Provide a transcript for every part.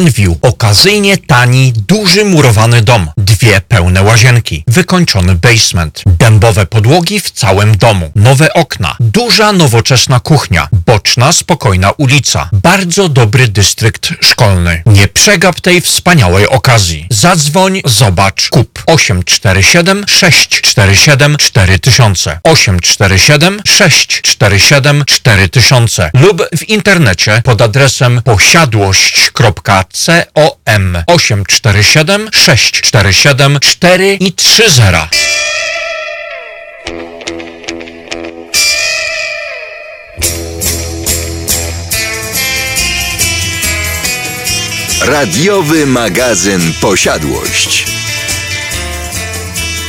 Glenview okazyjnie tani, duży murowany dom, dwie pełne łazienki, wykończony basement, dębowe podłogi w całym domu, nowe okna, duża nowoczesna kuchnia, boczna, spokojna ulica, bardzo dobry dystrykt szkolny. Nie przegap tej wspaniałej okazji. Zadzwoń, zobacz, kup. 847 647 4000 847 647 4000 lub w internecie pod adresem posiadłość.com 847 647 4 i 30. Radiowy magazyn Posiadłość.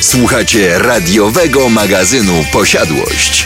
Słuchacie radiowego magazynu Posiadłość.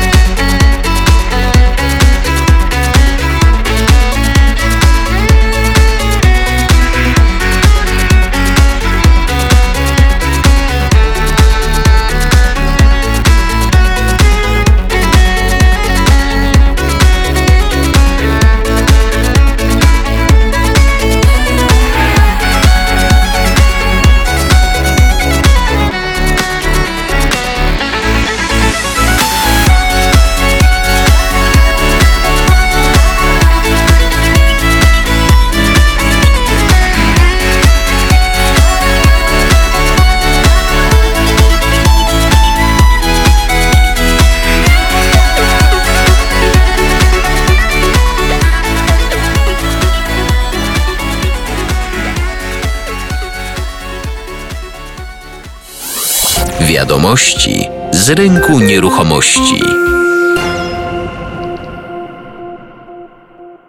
Wiadomości z rynku nieruchomości.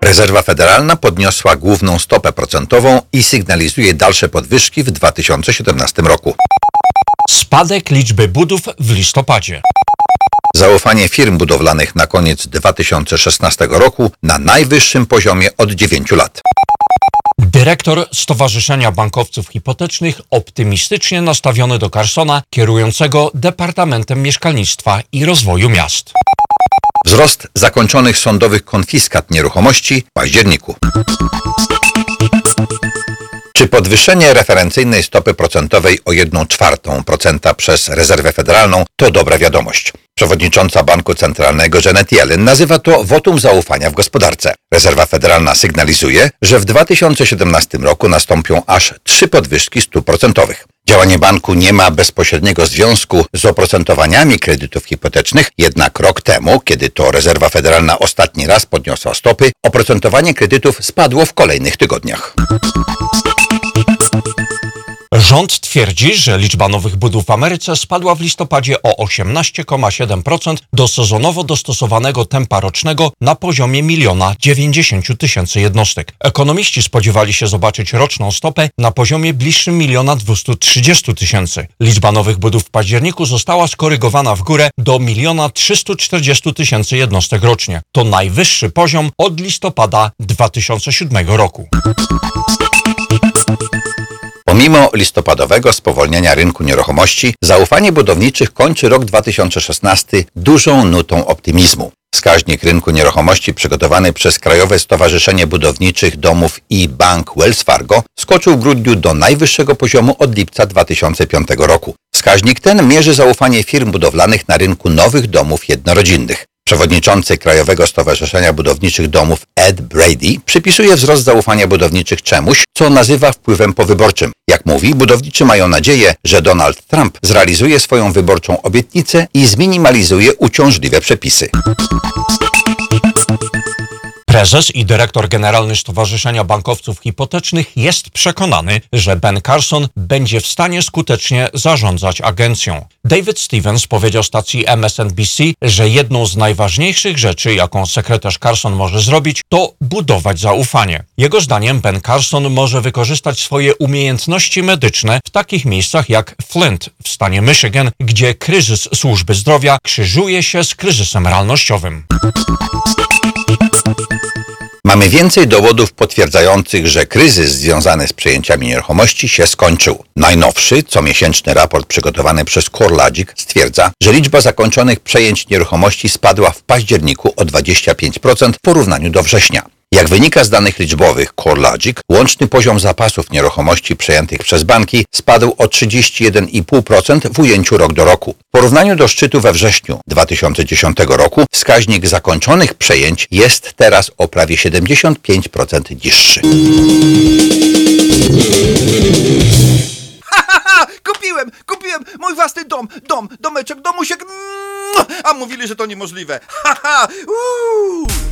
Rezerwa Federalna podniosła główną stopę procentową i sygnalizuje dalsze podwyżki w 2017 roku. Spadek liczby budów w listopadzie. Zaufanie firm budowlanych na koniec 2016 roku na najwyższym poziomie od 9 lat. Dyrektor Stowarzyszenia Bankowców Hipotecznych optymistycznie nastawiony do Carsona, kierującego Departamentem Mieszkalnictwa i Rozwoju Miast. Wzrost zakończonych sądowych konfiskat nieruchomości w październiku. Czy podwyższenie referencyjnej stopy procentowej o 1 czwartą procenta przez Rezerwę Federalną to dobra wiadomość? Przewodnicząca Banku Centralnego Janet Yellen nazywa to wotum zaufania w gospodarce. Rezerwa Federalna sygnalizuje, że w 2017 roku nastąpią aż trzy podwyżki stóp procentowych. Działanie banku nie ma bezpośredniego związku z oprocentowaniami kredytów hipotecznych, jednak rok temu, kiedy to Rezerwa Federalna ostatni raz podniosła stopy, oprocentowanie kredytów spadło w kolejnych tygodniach. Rząd twierdzi, że liczba nowych budów w Ameryce spadła w listopadzie o 18,7% do sezonowo dostosowanego tempa rocznego na poziomie miliona 90 tysięcy jednostek. Ekonomiści spodziewali się zobaczyć roczną stopę na poziomie bliższym miliona 230 tysięcy. Liczba nowych budów w październiku została skorygowana w górę do miliona 340 tysięcy jednostek rocznie. To najwyższy poziom od listopada 2007 roku. Pomimo listopadowego spowolnienia rynku nieruchomości, zaufanie budowniczych kończy rok 2016 dużą nutą optymizmu. Wskaźnik rynku nieruchomości przygotowany przez Krajowe Stowarzyszenie Budowniczych Domów i Bank Wells Fargo skoczył w grudniu do najwyższego poziomu od lipca 2005 roku. Wskaźnik ten mierzy zaufanie firm budowlanych na rynku nowych domów jednorodzinnych. Przewodniczący Krajowego Stowarzyszenia Budowniczych Domów Ed Brady przypisuje wzrost zaufania budowniczych czemuś, co nazywa wpływem powyborczym. Jak mówi, budowniczy mają nadzieję, że Donald Trump zrealizuje swoją wyborczą obietnicę i zminimalizuje uciążliwe przepisy. Prezes i dyrektor generalny Stowarzyszenia Bankowców Hipotecznych jest przekonany, że Ben Carson będzie w stanie skutecznie zarządzać agencją. David Stevens powiedział stacji MSNBC, że jedną z najważniejszych rzeczy, jaką sekretarz Carson może zrobić, to budować zaufanie. Jego zdaniem Ben Carson może wykorzystać swoje umiejętności medyczne w takich miejscach jak Flint w stanie Michigan, gdzie kryzys służby zdrowia krzyżuje się z kryzysem realnościowym. Mamy więcej dowodów potwierdzających, że kryzys związany z przejęciami nieruchomości się skończył. Najnowszy, comiesięczny raport przygotowany przez CoreLogic stwierdza, że liczba zakończonych przejęć nieruchomości spadła w październiku o 25% w porównaniu do września. Jak wynika z danych liczbowych CoreLogic, łączny poziom zapasów nieruchomości przejętych przez banki spadł o 31,5% w ujęciu rok do roku. W porównaniu do szczytu we wrześniu 2010 roku wskaźnik zakończonych przejęć jest teraz o prawie 75% niższy. Kupiłem, kupiłem mój własny dom, dom, domeczek, domusiek. Mua! A mówili, że to niemożliwe. Haha, uuu.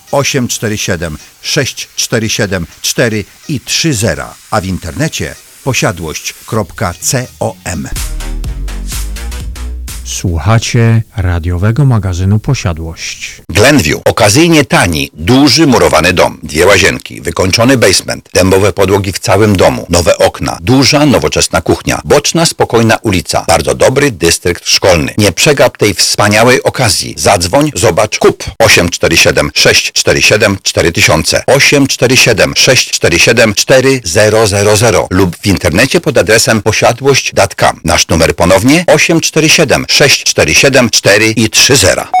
847 647 4 i 30, a w internecie posiadłość.com. Słuchacie radiowego magazynu Posiadłość. Glenview. Okazyjnie tani, duży murowany dom, dwie łazienki, wykończony basement, dębowe podłogi w całym domu, nowe okna, duża, nowoczesna kuchnia, boczna, spokojna ulica, bardzo dobry dystrykt szkolny. Nie przegap tej wspaniałej okazji. Zadzwoń, zobacz, kup 847 647 4000 847 647 4000 lub w internecie pod adresem posiadłość.com. Nasz numer ponownie 847 647 4 i 30.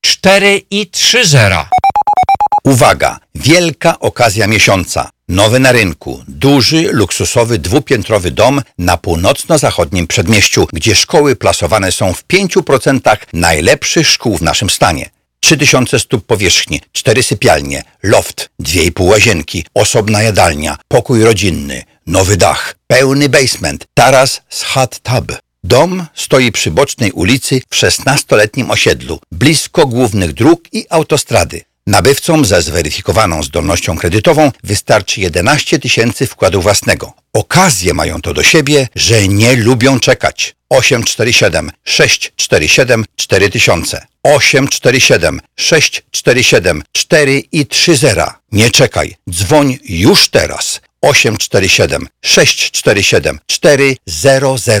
4 i 30 Uwaga! Wielka okazja miesiąca. Nowy na rynku, duży, luksusowy, dwupiętrowy dom na północno-zachodnim przedmieściu, gdzie szkoły plasowane są w 5% najlepszych szkół w naszym stanie. 3000 stóp powierzchni, 4 sypialnie, loft, 2,5 łazienki, osobna jadalnia, pokój rodzinny, nowy dach, pełny basement, taras z hot tub. Dom stoi przy bocznej ulicy w 16-letnim osiedlu, blisko głównych dróg i autostrady. Nabywcom ze zweryfikowaną zdolnością kredytową wystarczy 11 tysięcy wkładu własnego. Okazje mają to do siebie, że nie lubią czekać. 847 647 4000 847 647 4 i 30. Nie czekaj, dzwoń już teraz. 847 647 4000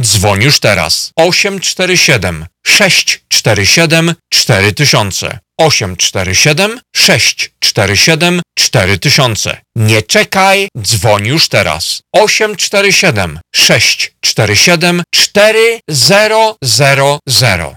Dzwoń już teraz. 847 647 4000 847 647 4000. Nie czekaj, dzwoń już teraz. 847 647 4000.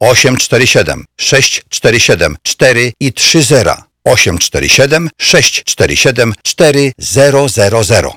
847 647 4 i 30 847 647 4000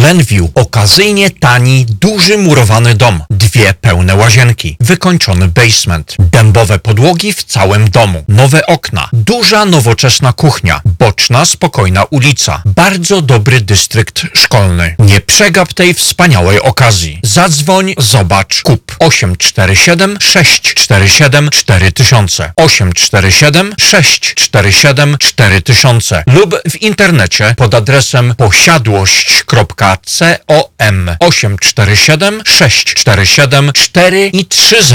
Glenview. Okazyjnie tani, duży murowany dom. Dwie pełne łazienki. Wykończony basement. Dębowe podłogi w całym domu. Nowe okna. Duża, nowoczesna kuchnia. Boczna, spokojna ulica. Bardzo dobry dystrykt szkolny. Nie przegap tej wspaniałej okazji. Zadzwoń, zobacz, kup. 847 647 4000 847 647 4000 lub w internecie pod adresem posiadłość.com 847 647 4 i 30.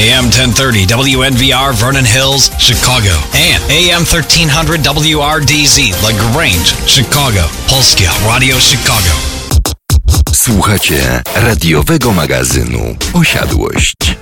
AM 1030 WNVR Vernon Hills, Chicago. And AM 1300 WRDZ LaGrange, Chicago. Polskie Radio Chicago. Słuchacie radiowego magazynu Posiadłość.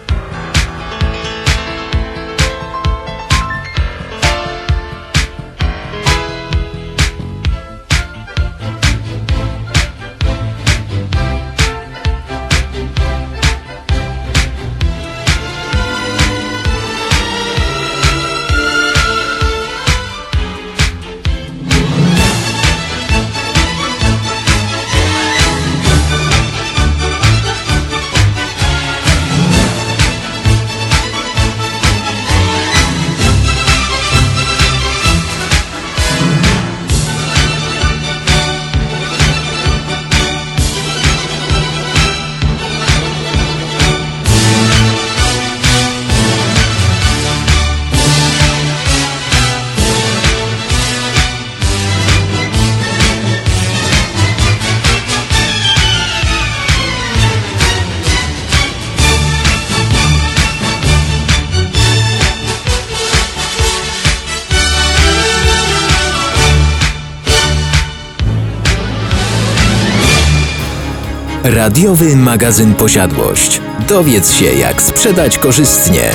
Radiowy magazyn Posiadłość. Dowiedz się, jak sprzedać korzystnie.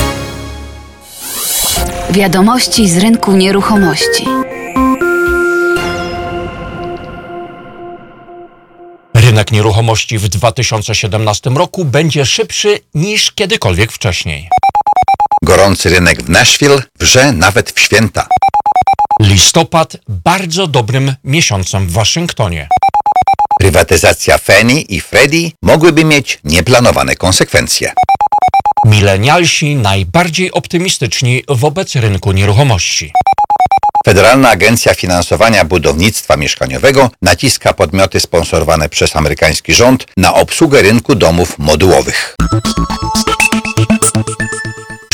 Wiadomości z rynku nieruchomości. Rynek nieruchomości w 2017 roku będzie szybszy niż kiedykolwiek wcześniej. Gorący rynek w Nashville wrze nawet w święta. Listopad bardzo dobrym miesiącem w Waszyngtonie. Prywatyzacja Fannie i Freddie mogłyby mieć nieplanowane konsekwencje. Milenialsi najbardziej optymistyczni wobec rynku nieruchomości. Federalna Agencja Finansowania Budownictwa Mieszkaniowego naciska podmioty sponsorowane przez amerykański rząd na obsługę rynku domów modułowych.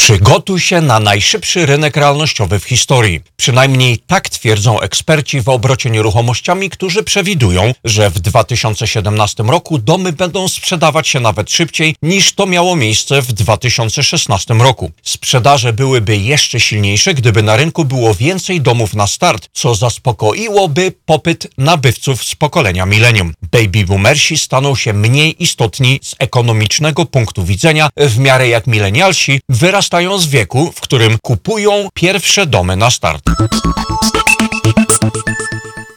Przygotuj się na najszybszy rynek realnościowy w historii. Przynajmniej tak twierdzą eksperci w obrocie nieruchomościami, którzy przewidują, że w 2017 roku domy będą sprzedawać się nawet szybciej niż to miało miejsce w 2016 roku. Sprzedaże byłyby jeszcze silniejsze, gdyby na rynku było więcej domów na start, co zaspokoiłoby popyt nabywców z pokolenia milenium. Baby boomersi staną się mniej istotni z ekonomicznego punktu widzenia, w miarę jak milenialsi wyrastają z wieku, w którym kupują pierwsze domy na start.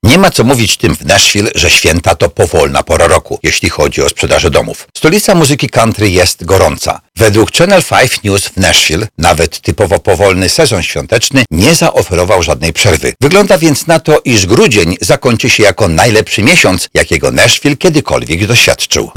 Nie ma co mówić tym w Nashville, że święta to powolna pora roku, jeśli chodzi o sprzedaż domów. Stolica muzyki country jest gorąca. Według Channel 5 News w Nashville nawet typowo powolny sezon świąteczny nie zaoferował żadnej przerwy. Wygląda więc na to, iż grudzień zakończy się jako najlepszy miesiąc, jakiego Nashville kiedykolwiek doświadczył.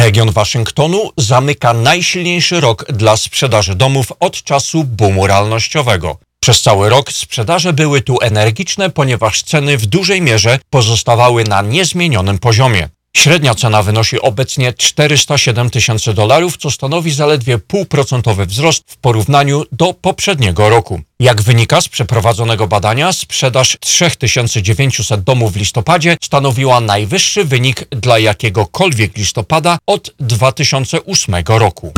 Region Waszyngtonu zamyka najsilniejszy rok dla sprzedaży domów od czasu boomu realnościowego. Przez cały rok sprzedaże były tu energiczne, ponieważ ceny w dużej mierze pozostawały na niezmienionym poziomie. Średnia cena wynosi obecnie 407 tysięcy dolarów, co stanowi zaledwie półprocentowy wzrost w porównaniu do poprzedniego roku. Jak wynika z przeprowadzonego badania, sprzedaż 3900 domów w listopadzie stanowiła najwyższy wynik dla jakiegokolwiek listopada od 2008 roku.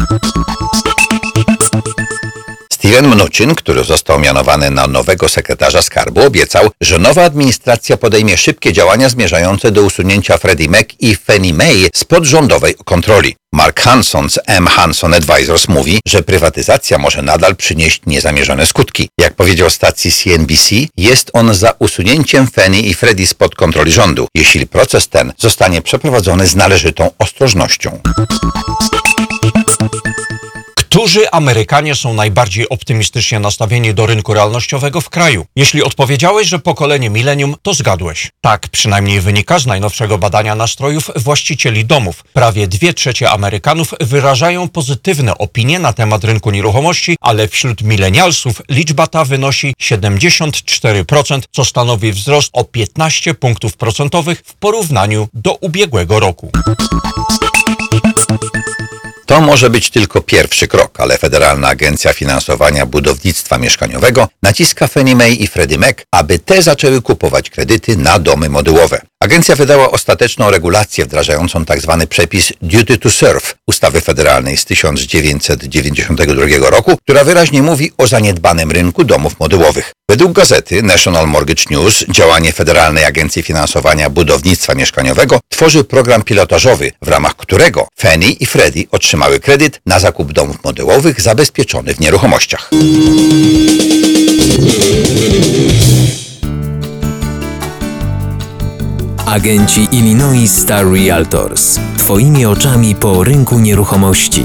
Steven Mnuchin, który został mianowany na nowego sekretarza skarbu, obiecał, że nowa administracja podejmie szybkie działania zmierzające do usunięcia Freddie Mac i Fannie Mae spod rządowej kontroli. Mark Hanson z M. Hanson Advisors mówi, że prywatyzacja może nadal przynieść niezamierzone skutki. Jak powiedział stacji CNBC, jest on za usunięciem Fannie i Freddie spod kontroli rządu, jeśli proces ten zostanie przeprowadzony z należytą ostrożnością. Którzy Amerykanie są najbardziej optymistycznie nastawieni do rynku realnościowego w kraju? Jeśli odpowiedziałeś, że pokolenie milenium, to zgadłeś. Tak przynajmniej wynika z najnowszego badania nastrojów właścicieli domów. Prawie dwie trzecie Amerykanów wyrażają pozytywne opinie na temat rynku nieruchomości, ale wśród milenialsów liczba ta wynosi 74%, co stanowi wzrost o 15 punktów procentowych w porównaniu do ubiegłego roku. To może być tylko pierwszy krok, ale Federalna Agencja Finansowania Budownictwa Mieszkaniowego naciska Fannie Mae i Freddie Mac, aby te zaczęły kupować kredyty na domy modułowe. Agencja wydała ostateczną regulację wdrażającą tzw. przepis Duty to Serve ustawy federalnej z 1992 roku, która wyraźnie mówi o zaniedbanym rynku domów modułowych. Według gazety National Mortgage News działanie Federalnej Agencji Finansowania Budownictwa Mieszkaniowego tworzy program pilotażowy, w ramach którego Fannie i Freddie otrzymały kredyt na zakup domów modułowych zabezpieczony w nieruchomościach. Agenci Illinois Star Realtors. Twoimi oczami po rynku nieruchomości.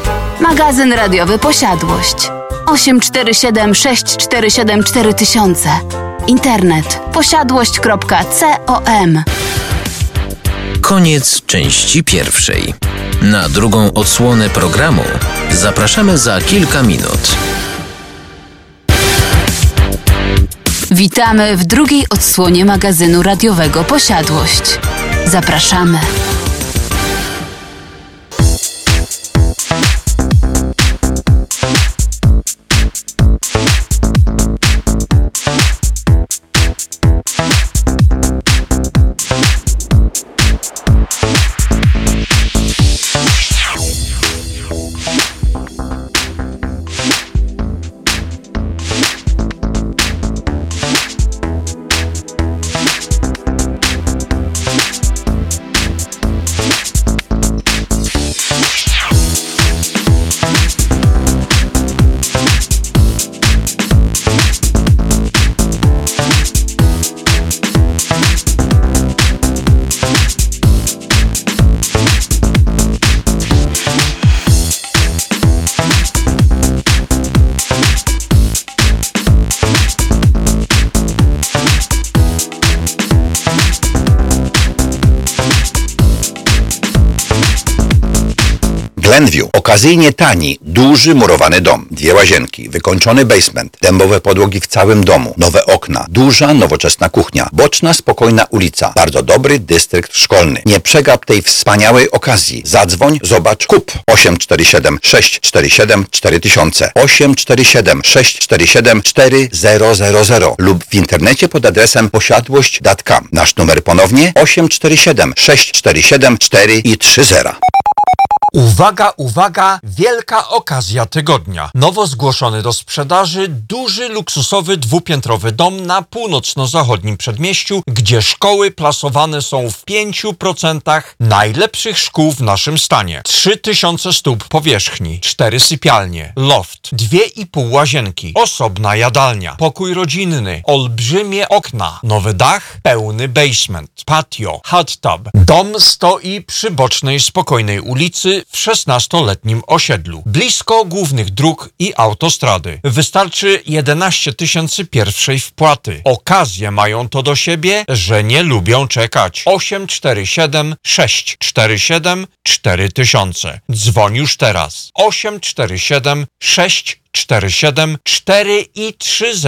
Magazyn radiowy Posiadłość. 847 647 4000. Internet posiadłość.com. Koniec części pierwszej. Na drugą odsłonę programu zapraszamy za kilka minut. Witamy w drugiej odsłonie magazynu radiowego Posiadłość. Zapraszamy. Okazyjnie tani, duży murowany dom, dwie łazienki, wykończony basement, dębowe podłogi w całym domu, nowe okna, duża, nowoczesna kuchnia, boczna, spokojna ulica, bardzo dobry dystrykt szkolny. Nie przegap tej wspaniałej okazji. Zadzwoń, zobacz, kup 847 647 4000 847 647 4000 lub w internecie pod adresem posiadłość.com. Nasz numer ponownie 847 647 4 i 30. Uwaga, uwaga, wielka okazja tygodnia. Nowo zgłoszony do sprzedaży duży luksusowy dwupiętrowy dom na północno-zachodnim przedmieściu, gdzie szkoły plasowane są w 5% najlepszych szkół w naszym stanie. 3000 stóp powierzchni, 4 sypialnie, loft, 2,5 łazienki, osobna jadalnia, pokój rodzinny, olbrzymie okna, nowy dach, pełny basement, patio, hot tub. Dom stoi przy bocznej, spokojnej ulicy w 16-letnim osiedlu, blisko głównych dróg i autostrady. Wystarczy 11 tysięcy pierwszej wpłaty. Okazje mają to do siebie, że nie lubią czekać. 847 647 4000. Dzwoń już teraz. 847 647 4 i 30.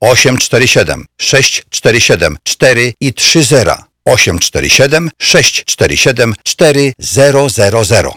847 647 4 i 30 847 647 4000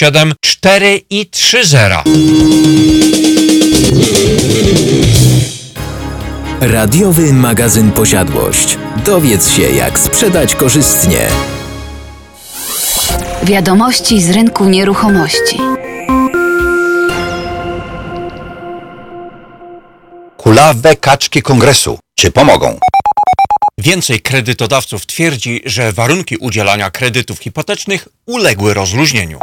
4 i 30 Radiowy magazyn Posiadłość. Dowiedz się, jak sprzedać korzystnie. Wiadomości z rynku nieruchomości. Kulawe kaczki kongresu. Czy pomogą? Więcej kredytodawców twierdzi, że warunki udzielania kredytów hipotecznych uległy rozluźnieniu.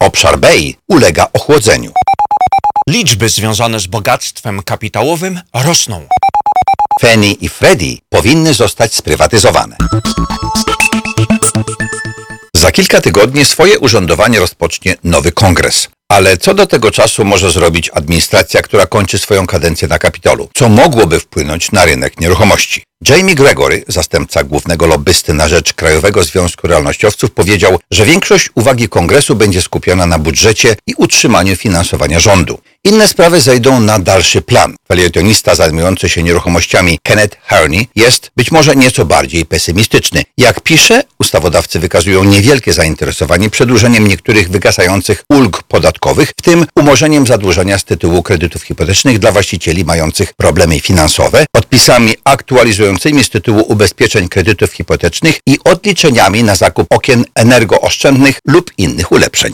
Obszar Bay ulega ochłodzeniu. Liczby związane z bogactwem kapitałowym rosną. Fannie i Freddie powinny zostać sprywatyzowane. Za kilka tygodni swoje urzędowanie rozpocznie nowy kongres. Ale co do tego czasu może zrobić administracja, która kończy swoją kadencję na Kapitolu? Co mogłoby wpłynąć na rynek nieruchomości? Jamie Gregory, zastępca głównego lobbysty na rzecz Krajowego Związku Realnościowców, powiedział, że większość uwagi kongresu będzie skupiona na budżecie i utrzymaniu finansowania rządu. Inne sprawy zejdą na dalszy plan. Felietonista zajmujący się nieruchomościami Kenneth Harney jest być może nieco bardziej pesymistyczny. Jak pisze, ustawodawcy wykazują niewielkie zainteresowanie przedłużeniem niektórych wygasających ulg podatkowych, w tym umorzeniem zadłużenia z tytułu kredytów hipotecznych dla właścicieli mających problemy finansowe, odpisami aktualizującymi z tytułu ubezpieczeń kredytów hipotecznych i odliczeniami na zakup okien energooszczędnych lub innych ulepszeń.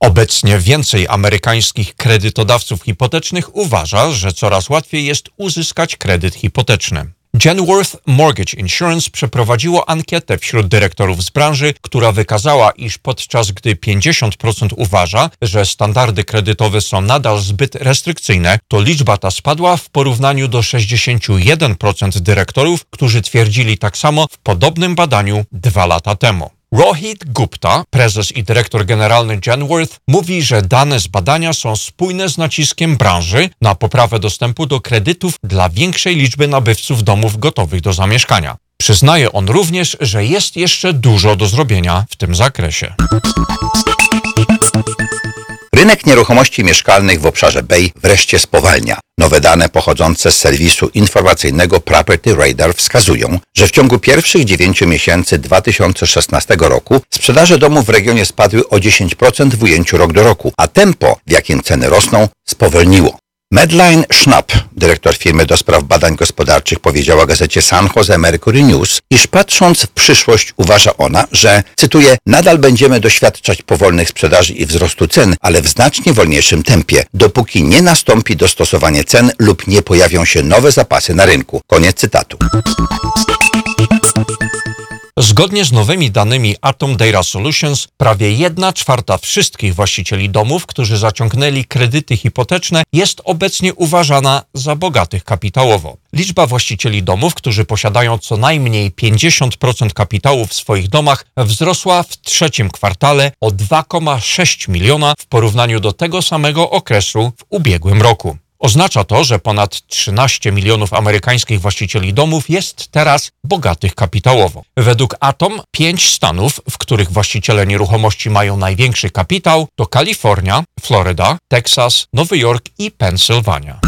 Obecnie więcej amerykańskich kredytodawców hipotecznych uważa, że coraz łatwiej jest uzyskać kredyt hipoteczny. Genworth Mortgage Insurance przeprowadziło ankietę wśród dyrektorów z branży, która wykazała, iż podczas gdy 50% uważa, że standardy kredytowe są nadal zbyt restrykcyjne, to liczba ta spadła w porównaniu do 61% dyrektorów, którzy twierdzili tak samo w podobnym badaniu dwa lata temu. Rohit Gupta, prezes i dyrektor generalny Genworth, mówi, że dane z badania są spójne z naciskiem branży na poprawę dostępu do kredytów dla większej liczby nabywców domów gotowych do zamieszkania. Przyznaje on również, że jest jeszcze dużo do zrobienia w tym zakresie. Rynek nieruchomości mieszkalnych w obszarze Bay wreszcie spowalnia. Nowe dane pochodzące z serwisu informacyjnego Property Radar wskazują, że w ciągu pierwszych 9 miesięcy 2016 roku sprzedaże domów w regionie spadły o 10% w ujęciu rok do roku, a tempo, w jakim ceny rosną, spowolniło. Medline Schnapp, dyrektor firmy do spraw badań gospodarczych, powiedziała gazecie San Jose Mercury News, iż patrząc w przyszłość uważa ona, że, cytuję, nadal będziemy doświadczać powolnych sprzedaży i wzrostu cen, ale w znacznie wolniejszym tempie, dopóki nie nastąpi dostosowanie cen lub nie pojawią się nowe zapasy na rynku. Koniec cytatu. Zgodnie z nowymi danymi Atom Data Solutions, prawie 1 czwarta wszystkich właścicieli domów, którzy zaciągnęli kredyty hipoteczne, jest obecnie uważana za bogatych kapitałowo. Liczba właścicieli domów, którzy posiadają co najmniej 50% kapitału w swoich domach, wzrosła w trzecim kwartale o 2,6 miliona w porównaniu do tego samego okresu w ubiegłym roku. Oznacza to, że ponad 13 milionów amerykańskich właścicieli domów jest teraz bogatych kapitałowo. Według Atom pięć stanów, w których właściciele nieruchomości mają największy kapitał, to Kalifornia, Floryda, Teksas, Nowy Jork i Pensylwania.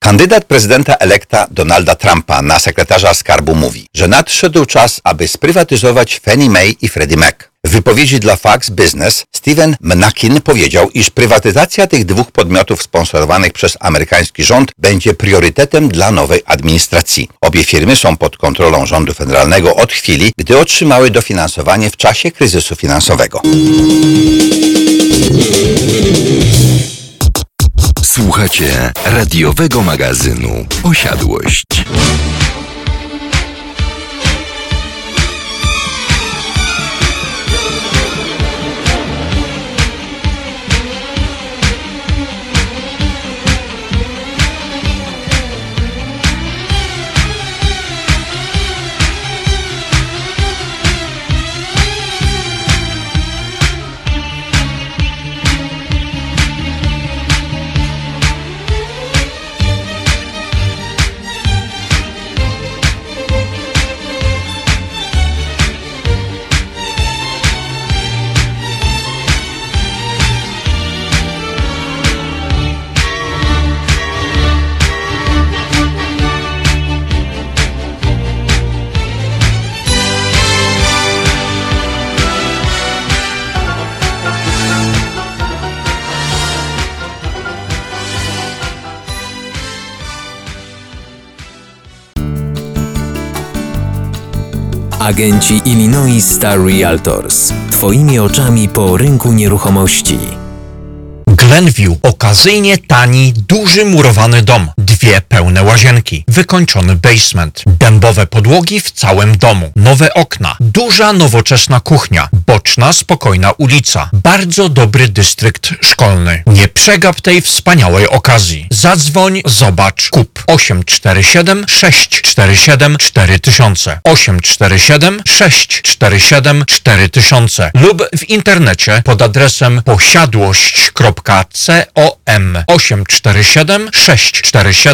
Kandydat prezydenta elekta Donalda Trumpa na sekretarza skarbu mówi, że nadszedł czas, aby sprywatyzować Fannie Mae i Freddie Mac. W wypowiedzi dla Fox Business Steven Mnakin powiedział, iż prywatyzacja tych dwóch podmiotów sponsorowanych przez amerykański rząd będzie priorytetem dla nowej administracji. Obie firmy są pod kontrolą rządu federalnego od chwili, gdy otrzymały dofinansowanie w czasie kryzysu finansowego. Słuchacie radiowego magazynu Posiadłość. Agenci Illinois Star Realtors. Twoimi oczami po rynku nieruchomości. Glenview. Okazyjnie tani, duży murowany dom. Dwie pełne łazienki. Wykończony basement. Dębowe podłogi w całym domu. Nowe okna. Duża, nowoczesna kuchnia. boczna, spokojna ulica, bardzo dobry dystrykt szkolny. Nie przegap tej wspaniałej okazji. Zadzwoń, zobacz, kup 847 647 4000 847 647 4000 lub w internecie pod adresem posiadłość.com 847 647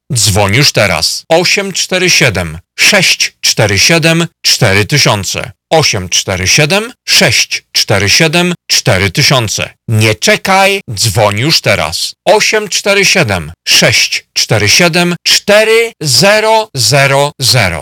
Dzwoń już teraz. 847 647 4000 847 647 4000 Nie czekaj, dzwoń już teraz. 847 647 4000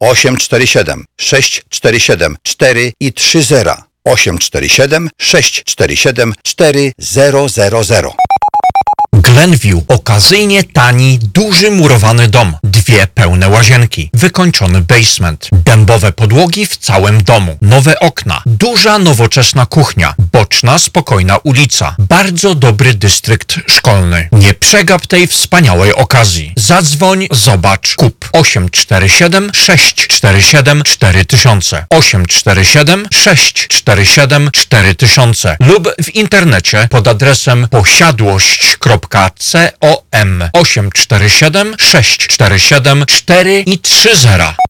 847 647 4 i 30 847 647 4000 Glenview. Okazyjnie tani, duży murowany dom. Dwie pełne łazienki. Wykończony basement. Dębowe podłogi w całym domu. Nowe okna. Duża, nowoczesna kuchnia. Boczna, spokojna ulica. Bardzo dobry dystrykt szkolny. Nie przegap tej wspaniałej okazji. Zadzwoń, zobacz, kup. 847 647 4000 847 647 4000 lub w internecie pod adresem posiadłość.com 847 647 4 i 30.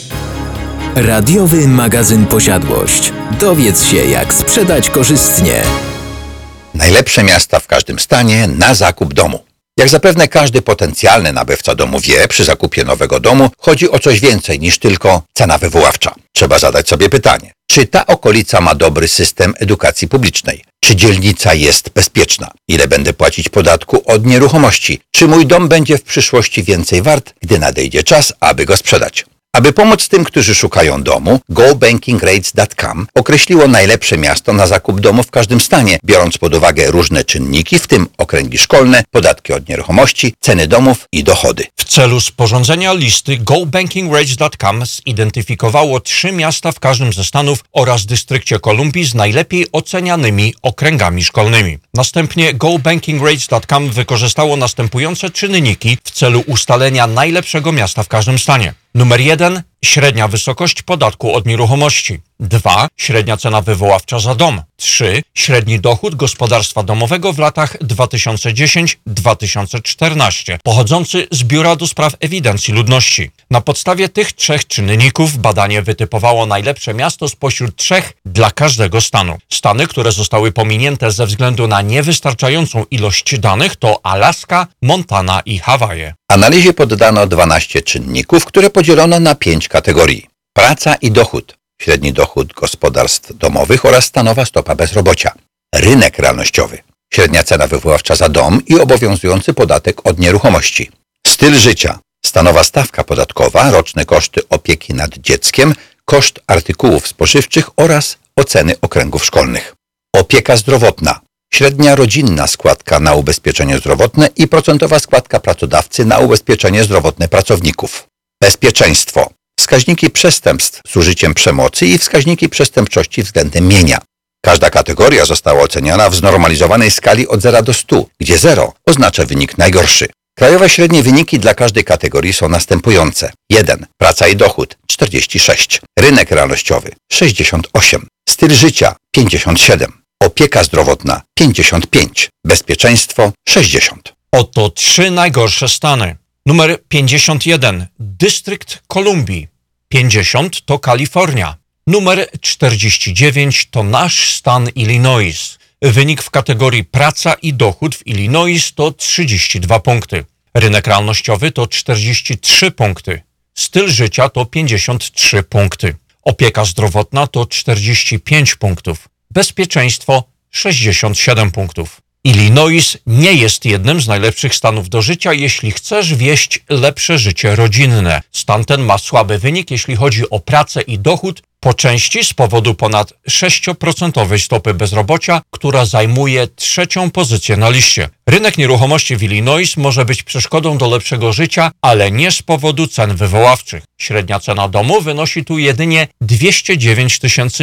Radiowy magazyn Posiadłość. Dowiedz się, jak sprzedać korzystnie. Najlepsze miasta w każdym stanie na zakup domu. Jak zapewne każdy potencjalny nabywca domu wie, przy zakupie nowego domu chodzi o coś więcej niż tylko cena wywoławcza. Trzeba zadać sobie pytanie, czy ta okolica ma dobry system edukacji publicznej? Czy dzielnica jest bezpieczna? Ile będę płacić podatku od nieruchomości? Czy mój dom będzie w przyszłości więcej wart, gdy nadejdzie czas, aby go sprzedać? Aby pomóc tym, którzy szukają domu, gobankingrates.com określiło najlepsze miasto na zakup domu w każdym stanie, biorąc pod uwagę różne czynniki, w tym okręgi szkolne, podatki od nieruchomości, ceny domów i dochody. W celu sporządzenia listy gobankingrates.com zidentyfikowało trzy miasta w każdym ze stanów oraz dystrykcie Kolumbii z najlepiej ocenianymi okręgami szkolnymi. Następnie gobankingrates.com wykorzystało następujące czynniki w celu ustalenia najlepszego miasta w każdym stanie. Numer 1. Średnia wysokość podatku od nieruchomości. 2. Średnia cena wywoławcza za dom. 3. Średni dochód gospodarstwa domowego w latach 2010-2014, pochodzący z Biura do Spraw Ewidencji Ludności. Na podstawie tych trzech czynników badanie wytypowało najlepsze miasto spośród trzech dla każdego stanu. Stany, które zostały pominięte ze względu na niewystarczającą ilość danych to Alaska, Montana i Hawaje. Analizie poddano 12 czynników, które podzielono na 5 kategorii. Praca i dochód, średni dochód gospodarstw domowych oraz stanowa stopa bezrobocia. Rynek realnościowy, średnia cena wywoławcza za dom i obowiązujący podatek od nieruchomości. Styl życia, stanowa stawka podatkowa, roczne koszty opieki nad dzieckiem, koszt artykułów spożywczych oraz oceny okręgów szkolnych. Opieka zdrowotna, średnia rodzinna składka na ubezpieczenie zdrowotne i procentowa składka pracodawcy na ubezpieczenie zdrowotne pracowników. Bezpieczeństwo, wskaźniki przestępstw z użyciem przemocy i wskaźniki przestępczości względem mienia. Każda kategoria została oceniona w znormalizowanej skali od 0 do 100, gdzie 0 oznacza wynik najgorszy. Krajowe średnie wyniki dla każdej kategorii są następujące. 1. Praca i dochód 46. Rynek realnościowy 68. Styl życia 57. Opieka zdrowotna 55. Bezpieczeństwo 60. Oto trzy najgorsze stany. Numer 51. Dystrykt Kolumbii. 50 to Kalifornia. Numer 49 to nasz stan Illinois. Wynik w kategorii praca i dochód w Illinois to 32 punkty. Rynek realnościowy to 43 punkty. Styl życia to 53 punkty. Opieka zdrowotna to 45 punktów. Bezpieczeństwo 67 punktów. Illinois nie jest jednym z najlepszych stanów do życia, jeśli chcesz wieść lepsze życie rodzinne. Stan ten ma słaby wynik, jeśli chodzi o pracę i dochód, po części z powodu ponad 6% stopy bezrobocia, która zajmuje trzecią pozycję na liście. Rynek nieruchomości w Illinois może być przeszkodą do lepszego życia, ale nie z powodu cen wywoławczych. Średnia cena domu wynosi tu jedynie 209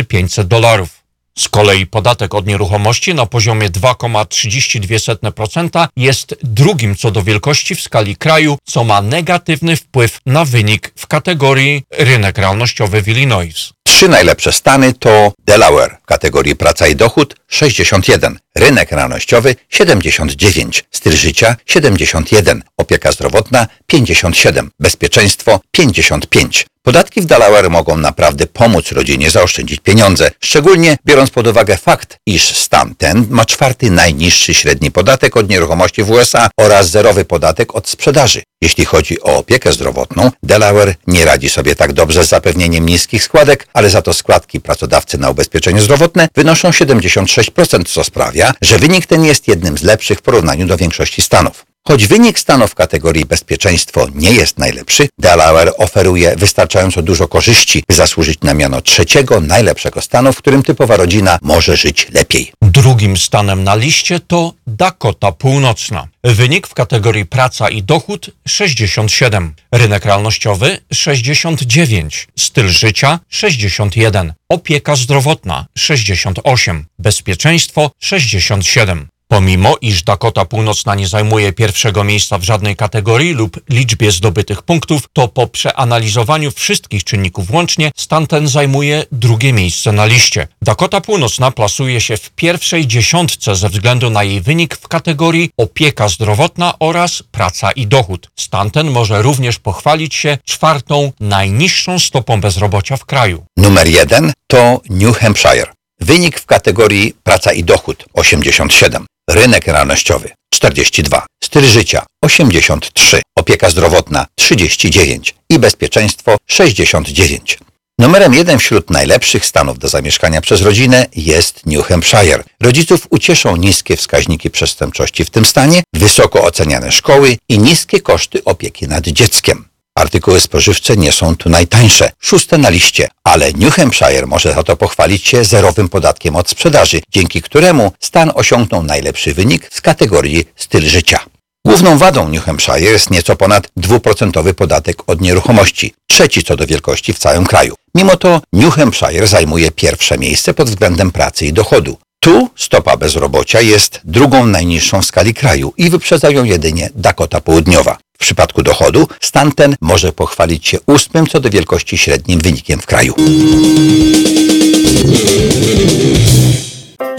500 dolarów. Z kolei podatek od nieruchomości na poziomie 2,32% jest drugim co do wielkości w skali kraju, co ma negatywny wpływ na wynik w kategorii rynek realnościowy w Illinois. Trzy najlepsze stany to Delaware w kategorii praca i dochód 61, rynek realnościowy 79, styl życia 71, opieka zdrowotna 57, bezpieczeństwo 55. Podatki w Delaware mogą naprawdę pomóc rodzinie zaoszczędzić pieniądze, szczególnie biorąc pod uwagę fakt, iż stan ten ma czwarty najniższy średni podatek od nieruchomości w USA oraz zerowy podatek od sprzedaży. Jeśli chodzi o opiekę zdrowotną, Delaware nie radzi sobie tak dobrze z zapewnieniem niskich składek, ale za to składki pracodawcy na ubezpieczenie zdrowotne wynoszą 76%, co sprawia, że wynik ten jest jednym z lepszych w porównaniu do większości stanów. Choć wynik stanów w kategorii bezpieczeństwo nie jest najlepszy, Delaware oferuje wystarczająco dużo korzyści, by zasłużyć na miano trzeciego najlepszego stanu, w którym typowa rodzina może żyć lepiej. Drugim stanem na liście to Dakota Północna. Wynik w kategorii praca i dochód 67, rynek realnościowy 69, styl życia 61, opieka zdrowotna 68, bezpieczeństwo 67. Pomimo, iż Dakota Północna nie zajmuje pierwszego miejsca w żadnej kategorii lub liczbie zdobytych punktów, to po przeanalizowaniu wszystkich czynników łącznie stan ten zajmuje drugie miejsce na liście. Dakota Północna plasuje się w pierwszej dziesiątce ze względu na jej wynik w kategorii opieka zdrowotna oraz praca i dochód. Stan ten może również pochwalić się czwartą najniższą stopą bezrobocia w kraju. Numer jeden to New Hampshire. Wynik w kategorii praca i dochód 87, rynek realnościowy 42, styl życia 83, opieka zdrowotna 39 i bezpieczeństwo 69. Numerem jeden wśród najlepszych stanów do zamieszkania przez rodzinę jest New Hampshire. Rodziców ucieszą niskie wskaźniki przestępczości w tym stanie, wysoko oceniane szkoły i niskie koszty opieki nad dzieckiem. Artykuły spożywcze nie są tu najtańsze, szóste na liście, ale New Hampshire może za to pochwalić się zerowym podatkiem od sprzedaży, dzięki któremu stan osiągnął najlepszy wynik z kategorii styl życia. Główną wadą New Hampshire jest nieco ponad dwuprocentowy podatek od nieruchomości, trzeci co do wielkości w całym kraju. Mimo to New Hampshire zajmuje pierwsze miejsce pod względem pracy i dochodu. Tu stopa bezrobocia jest drugą najniższą w skali kraju i wyprzedza ją jedynie Dakota Południowa. W przypadku dochodu stan ten może pochwalić się ósmym co do wielkości średnim wynikiem w kraju.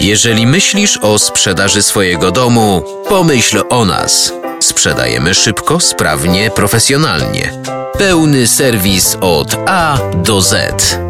Jeżeli myślisz o sprzedaży swojego domu, pomyśl o nas. Sprzedajemy szybko, sprawnie, profesjonalnie. Pełny serwis od A do Z.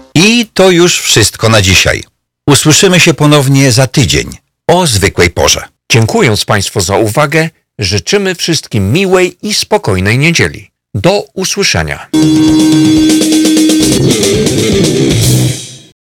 I to już wszystko na dzisiaj. Usłyszymy się ponownie za tydzień o zwykłej porze. Dziękując Państwu za uwagę, życzymy wszystkim miłej i spokojnej niedzieli. Do usłyszenia.